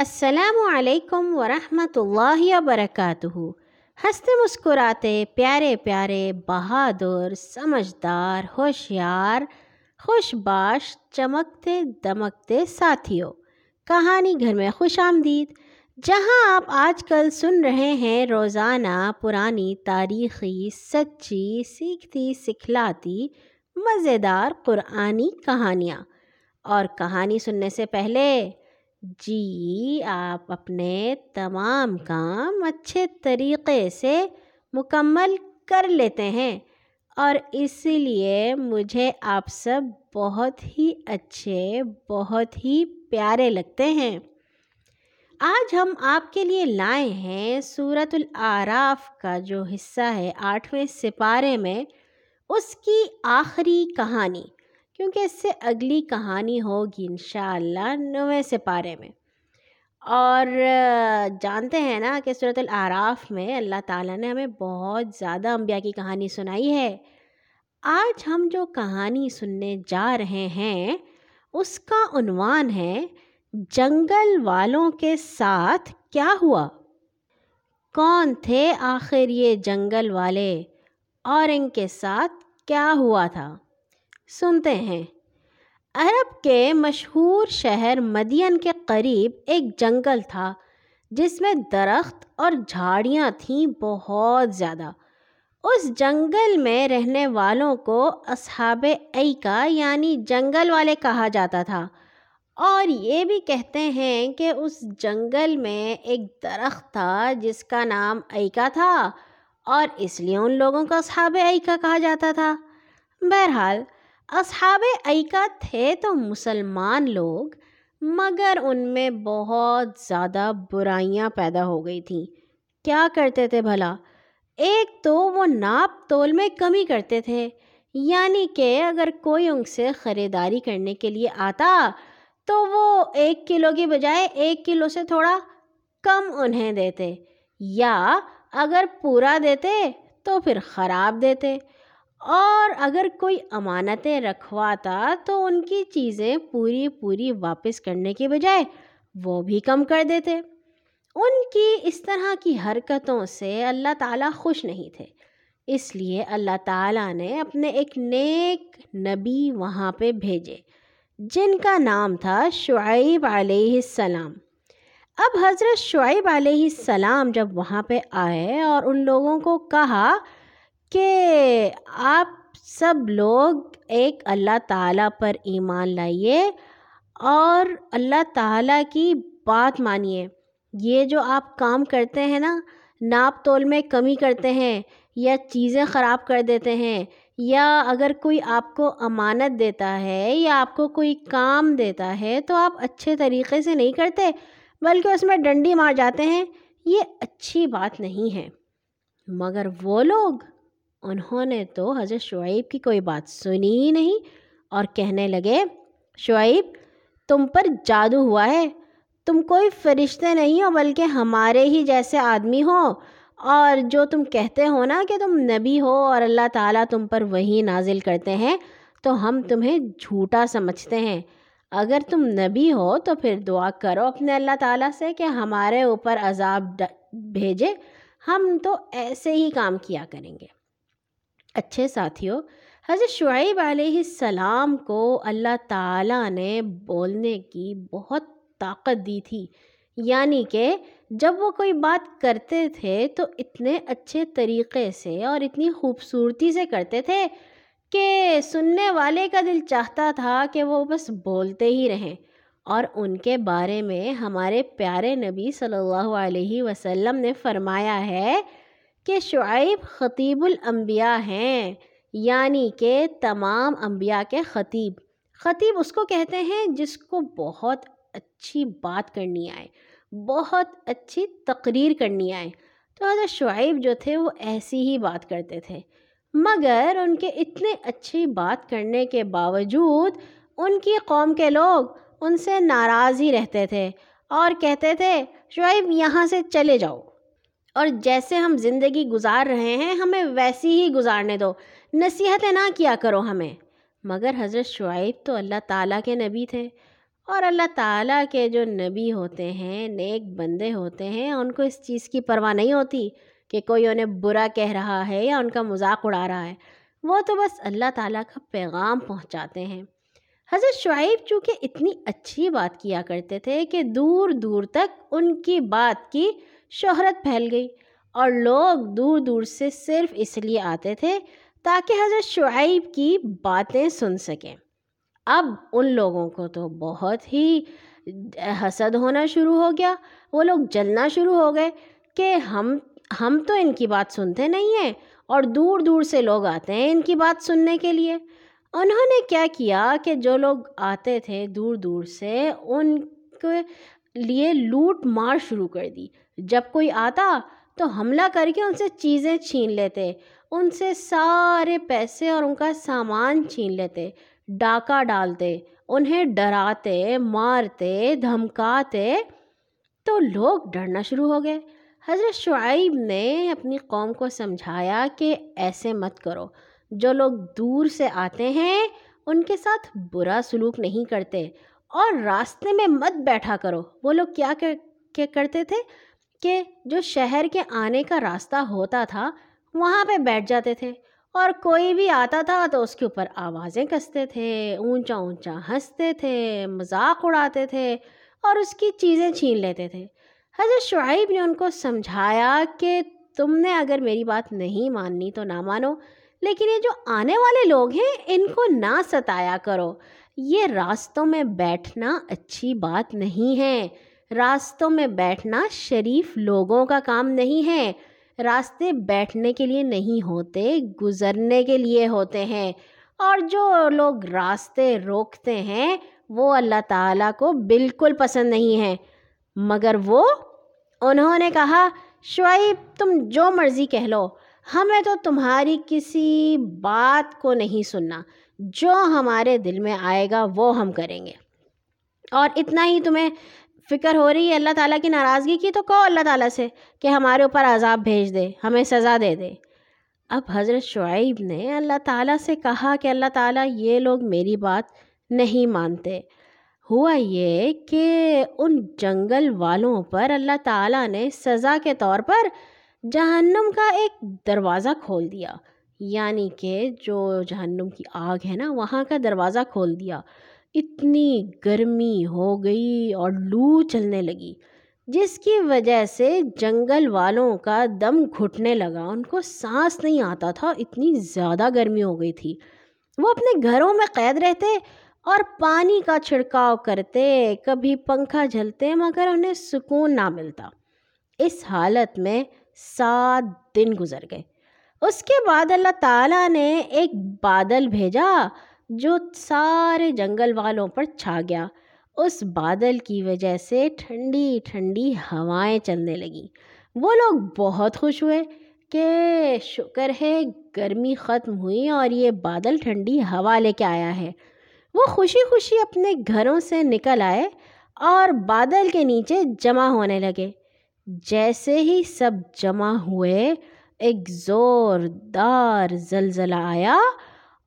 السلام علیکم ورحمۃ اللہ وبرکاتہ۔ ہنستے مسکراتے پیارے پیارے بہادر، سمجھدار، ہوشیار خوش باش چمکتے دمکتے ساتھیوں کہانی گھر میں خوش آمدید۔ جہاں آپ آج کل سن رہے ہیں، روزانہ پرانی تاریخی، سچی، سیکھتی، سکھلاتی، مزیدار قرآنی کہانیاں۔ اور کہانی سننے سے پہلے جی آپ اپنے تمام کام اچھے طریقے سے مکمل کر لیتے ہیں اور اسی لیے مجھے آپ سب بہت ہی اچھے، بہت ہی پیارے لگتے ہیں۔ آج ہم آپ کے لیے لائے ہیں صورت العراف کا جو حصہ ہے آٹھویں سپارے میں، اس کی آخری کہانی۔ کیونکہ اس سے اگلی کہانی ہوگی انشاءاللہ نویں سپارے میں۔ اور جانتے ہیں نا کہ صورت العراف میں اللہ تعالیٰ نے ہمیں بہت زیادہ انبیاء کی کہانی سنائی ہے۔ آج ہم جو کہانی سننے جا رہے ہیں، اس کا عنوان ہے، جنگل والوں کے ساتھ کیا ہوا؟ کون تھے آخر یہ جنگل والے؟ اور ان کے ساتھ کیا ہوا تھا؟ سنتے ہیں۔ عرب کے مشہور شہر مدین کے قریب ایک جنگل تھا، جس میں درخت اور جھاڑیاں تھیں بہت زیادہ۔ اس جنگل میں رہنے والوں کو اصحاب ایکا یعنی جنگل والے کہا جاتا تھا۔ اور یہ بھی کہتے ہیں کہ اس جنگل میں ایک درخت تھا، جس کا نام ایکا تھا، اور اس لیے ان لوگوں کو اصحاب ایکا کہا جاتا تھا۔ بہرحال اصحاب ایکا تھے تو مسلمان لوگ، مگر ان میں بہت زیادہ برائیاں پیدا ہو گئی تھیں۔ کیا کرتے تھے بھلا؟ ایک تو وہ ناپ تول میں کمی کرتے تھے یعنی کہ اگر کوئی ان سے خریداری کرنے کے لیے آتا تو وہ ایک کلو کی بجائے ایک کلو سے تھوڑا کم انہیں دیتے، یا اگر پورا دیتے تو پھر خراب دیتے۔ اور اگر کوئی امانتیں رکھواتا تو ان کی چیزیں پوری پوری واپس کرنے کے بجائے وہ بھی کم کر دیتے۔ ان کی اس طرح کی حرکتوں سے اللہ تعالیٰ خوش نہیں تھے۔ اس لیے اللہ تعالیٰ نے اپنے ایک نیک نبی وہاں پہ بھیجے، جن کا نام تھا شعیب علیہ السلام۔ اب حضرت شعیب علیہ السلام جب وہاں پہ آئے اور ان لوگوں کو کہا کہ آپ سب لوگ ایک اللہ تعالیٰ پر ایمان لائیے اور اللہ تعالیٰ کی بات مانیے۔ یہ جو آپ کام کرتے ہیں نا، ناپ تول میں کمی کرتے ہیں یا چیزیں خراب کر دیتے ہیں یا اگر کوئی آپ کو امانت دیتا ہے یا آپ کو کوئی کام دیتا ہے تو آپ اچھے طریقے سے نہیں کرتے، بلکہ اس میں ڈنڈی مار جاتے ہیں، یہ اچھی بات نہیں ہے۔ مگر وہ لوگ انہوں نے تو حضرت شعیب کی کوئی بات سنی ہی نہیں اور کہنے لگے، شعیب، تم پر جادو ہوا ہے۔ تم کوئی فرشتے نہیں ہو، بلکہ ہمارے ہی جیسے آدمی ہو۔ اور جو تم کہتے ہو نا کہ تم نبی ہو اور اللہ تعالیٰ تم پر وہی نازل کرتے ہیں، تو ہم تمہیں جھوٹا سمجھتے ہیں۔ اگر تم نبی ہو، تو پھر دعا کرو اپنے اللہ تعالیٰ سے کہ ہمارے اوپر عذاب بھیجے۔ ہم تو ایسے ہی کام کیا کریں گے۔ اچھے ساتھیوں، حضرت شعیب علیہ السلام کو اللہ تعالیٰ نے بولنے کی بہت طاقت دی تھی۔ یعنی کہ جب وہ کوئی بات کرتے تھے تو اتنے اچھے طریقے سے اور اتنی خوبصورتی سے کرتے تھے کہ سننے والے کا دل چاہتا تھا کہ وہ بس بولتے ہی رہیں۔ اور ان کے بارے میں ہمارے پیارے نبی صلی اللہ علیہ وسلم نے فرمایا ہے کہ شعیب خطیب الانبیاء ہیں یعنی کہ تمام انبیاء کے خطیب۔ خطیب اس کو کہتے ہیں جس کو بہت اچھی بات کرنی آئے، بہت اچھی تقریر کرنی آئے۔ تو حضرت شعیب جو تھے وہ ایسی ہی بات کرتے تھے۔ مگر ان کے اتنے اچھی بات کرنے کے باوجود ان کی قوم کے لوگ ان سے ناراض ہی رہتے تھے اور کہتے تھے، شعیب یہاں سے چلے جاؤ۔ اور جیسے ہم زندگی گزار رہے ہیں، ہمیں ویسی ہی گزارنے دو۔ نصیحتیں نہ کیا کرو ہمیں۔ مگر حضرت شعیب تو اللہ تعالیٰ کے نبی تھے۔ اور اللہ تعالیٰ کے جو نبی ہوتے ہیں، نیک بندے ہوتے ہیں، ان کو اس چیز کی پرواہ نہیں ہوتی کہ کوئی انہیں برا کہہ رہا ہے یا ان کا مذاق اڑا رہا ہے۔ وہ تو بس اللہ تعالیٰ کا پیغام پہنچاتے ہیں۔ حضرت شعیب چونکہ اتنی اچھی بات کیا کرتے تھے کہ دور دور تک ان کی بات کی شہرت پھیل گئی اور لوگ دور دور سے صرف اس لیے آتے تھے تاکہ حضرت شعیب کی باتیں سن سکیں۔ اب ان لوگوں کو تو بہت ہی حسد ہونا شروع ہو گیا۔ وہ لوگ جلنا شروع ہو گئے کہ ہم ہم تو ان کی بات سنتے نہیں ہیں اور دور دور سے لوگ آتے ہیں ان کی بات سننے کے لیے۔ انہوں نے کیا کیا کہ جو لوگ آتے تھے دور دور سے ان کے لیے لوٹ مار شروع کر دی۔ جب کوئی آتا تو حملہ کر کے ان سے چیزیں چھین لیتے۔ ان سے سارے پیسے اور ان کا سامان چھین لیتے، ڈاکہ ڈالتے، انہیں ڈراتے، مارتے، دھمکاتے۔ تو لوگ ڈرنا شروع ہو گئے۔ حضرت شعیب نے اپنی قوم کو سمجھایا کہ ایسے مت کرو۔ جو لوگ دور سے آتے ہیں، ان کے ساتھ برا سلوک نہیں کرتے۔ اور راستے میں مت بیٹھا کرو۔ وہ لوگ کیا کرتے تھے کہ جو شہر کے آنے کا راستہ ہوتا تھا، وہاں پہ بیٹھ جاتے تھے اور کوئی بھی آتا تھا تو اس کے اوپر آوازیں کستے تھے، اونچا اونچا ہنستے تھے، مذاق اڑاتے تھے اور اس کی چیزیں چھین لیتے تھے۔ حضرت شعیب نے ان کو سمجھایا کہ تم نے اگر میری بات نہیں ماننی تو نہ مانو، لیکن یہ جو آنے والے لوگ ہیں، ان کو نہ ستایا کرو۔ یہ راستوں میں بیٹھنا اچھی بات نہیں ہے۔ راستوں میں بیٹھنا شریف لوگوں کا کام نہیں ہے۔ راستے بیٹھنے کے لیے نہیں ہوتے، گزرنے کے لیے ہوتے ہیں۔ اور جو لوگ راستے روکتے ہیں، وہ اللہ تعالیٰ کو بالکل پسند نہیں ہیں۔ مگر وہ، انہوں نے کہا، شعیب، تم جو مرضی کہہ لو۔ ہاں، ہمیں تو تمہاری کسی بات کو نہیں سننا۔ جو ہمارے دل میں آئے گا، وہ ہم کریں گے۔ اور اتنا ہی تمہیں فکر ہو رہی ہے اللہ تعالیٰ کی ناراضگی کی، تو کہو اللہ تعالیٰ سے کہ ہمارے اوپر عذاب بھیج دے، ہمیں سزا دے دے۔ اب حضرت شعیب نے اللہ تعالیٰ سے کہا کہ اللہ تعالیٰ یہ لوگ میری بات نہیں مانتے۔ ہوا یہ کہ ان جنگل والوں پر اللہ تعالیٰ نے سزا کے طور پر جہنم کا ایک دروازہ کھول دیا۔ یعنی کہ جو جہنم کی آگ ہے نا، وہاں کا دروازہ کھول دیا۔ اتنی گرمی ہو گئی اور لو چلنے لگی، جس کی وجہ سے جنگل والوں کا دم گھٹنے لگا۔ ان کو سانس نہیں آتا تھا، اتنی زیادہ گرمی ہو گئی تھی۔ وہ اپنے گھروں میں قید رہتے اور پانی کا چھڑکاؤ کرتے، کبھی پنکھا جھلتے، مگر انہیں سکون نہ ملتا۔ اس حالت میں سات دن گزر گئے۔ اس کے بعد اللہ تعالیٰ نے ایک بادل بھیجا جو سارے جنگل والوں پر چھا گیا۔ اس بادل کی وجہ سے ٹھنڈی ٹھنڈی ہوائیں چلنے لگیں۔ وہ لوگ بہت خوش ہوئے کہ شکر ہے، گرمی ختم ہوئی اور یہ بادل ٹھنڈی ہوا لے کے آیا ہے۔ وہ خوشی خوشی اپنے گھروں سے نکل آئے اور بادل کے نیچے جمع ہونے لگے۔ جیسے ہی سب جمع ہوئے، ایک زوردار زلزلہ آیا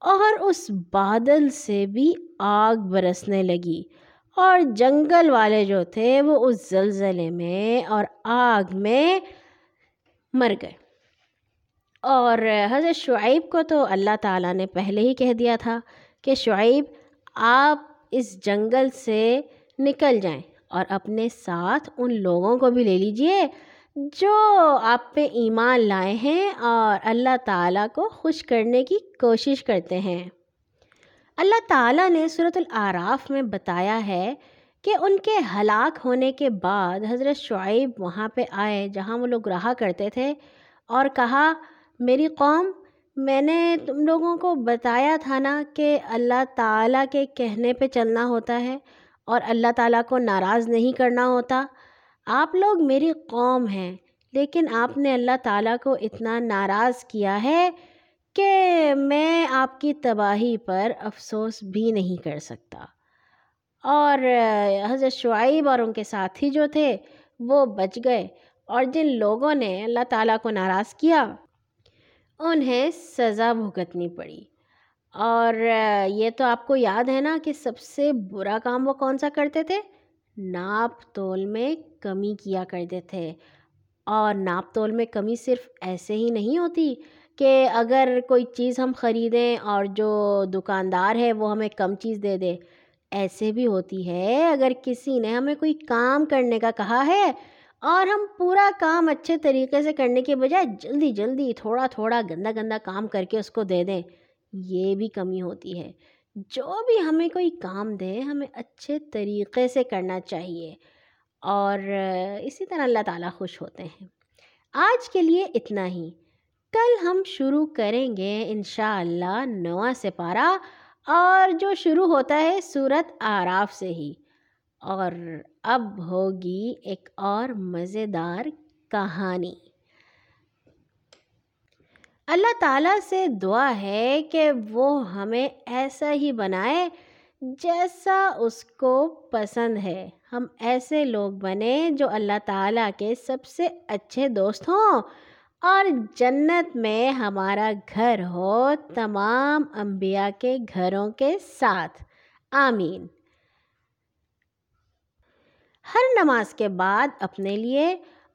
اور اس بادل سے بھی آگ برسنے لگی۔ اور جنگل والے جو تھے، وہ اس زلزلے میں اور آگ میں مر گئے۔ اور حضرت شعیب کو تو اللہ تعالیٰ نے پہلے ہی کہہ دیا تھا کہ شعیب، آپ اس جنگل سے نکل جائیں۔ اور اپنے ساتھ ان لوگوں کو بھی لے لیجیے جو آپ پہ ایمان لائے ہیں اور اللہ تعالیٰ کو خوش کرنے کی کوشش کرتے ہیں۔ اللہ تعالیٰ نے صورت العراف میں بتایا ہے کہ ان کے ہلاک ہونے کے بعد حضرت شعیب وہاں پہ آئے جہاں وہ لوگ رہا کرتے تھے اور کہا، میری قوم، میں نے تم لوگوں کو بتایا تھا نا کہ اللہ تعالیٰ کے کہنے پہ چلنا ہوتا ہے اور اللہ تعالیٰ کو ناراض نہیں کرنا ہوتا۔ آپ لوگ میری قوم ہیں، لیکن آپ نے اللہ تعالیٰ کو اتنا ناراض کیا ہے کہ میں آپ کی تباہی پر افسوس بھی نہیں کر سکتا۔ اور حضرت شعیب اور ان کے ساتھی جو تھے، وہ بچ گئے اور جن لوگوں نے اللہ تعالیٰ کو ناراض کیا، انہیں سزا بھگتنی پڑی۔ اور یہ تو آپ کو یاد ہے نا کہ سب سے برا کام وہ کون سا کرتے تھے؟ ناپ تول میں کمی کیا کرتے تھے۔ اور ناپ تول میں کمی صرف ایسے ہی نہیں ہوتی کہ اگر کوئی چیز ہم خریدیں اور جو دکاندار ہے وہ ہمیں کم چیز دے دے۔ ایسے بھی ہوتی ہے اگر کسی نے ہمیں کوئی کام کرنے کا کہا ہے اور ہم پورا کام اچھے طریقے سے کرنے کے بجائے جلدی جلدی تھوڑا تھوڑا گندا گندا کام کر کے اس کو دے دیں۔ یہ بھی کمی ہوتی ہے۔ جو بھی ہمیں کوئی کام دے، ہمیں اچھے طریقے سے کرنا چاہیے۔ اور اسی طرح اللہ تعالیٰ خوش ہوتے ہیں۔ آج کے لیے اتنا ہی۔ کل ہم شروع کریں گے انشاءاللہ اللہ نواں سپارہ۔ اور جو شروع ہوتا ہے صورت آراف سے ہی۔ اور اب ہوگی ایک اور مزیدار کہانی۔ اللہ تعالیٰ سے دعا ہے کہ وہ ہمیں ایسا ہی بنائے جیسا اس کو پسند ہے۔ ہم ایسے لوگ بنیں جو اللہ تعالیٰ کے سب سے اچھے دوست ہوں اور جنت میں ہمارا گھر ہو تمام انبیاء کے گھروں کے ساتھ۔ آمین۔ ہر نماز کے بعد اپنے لیے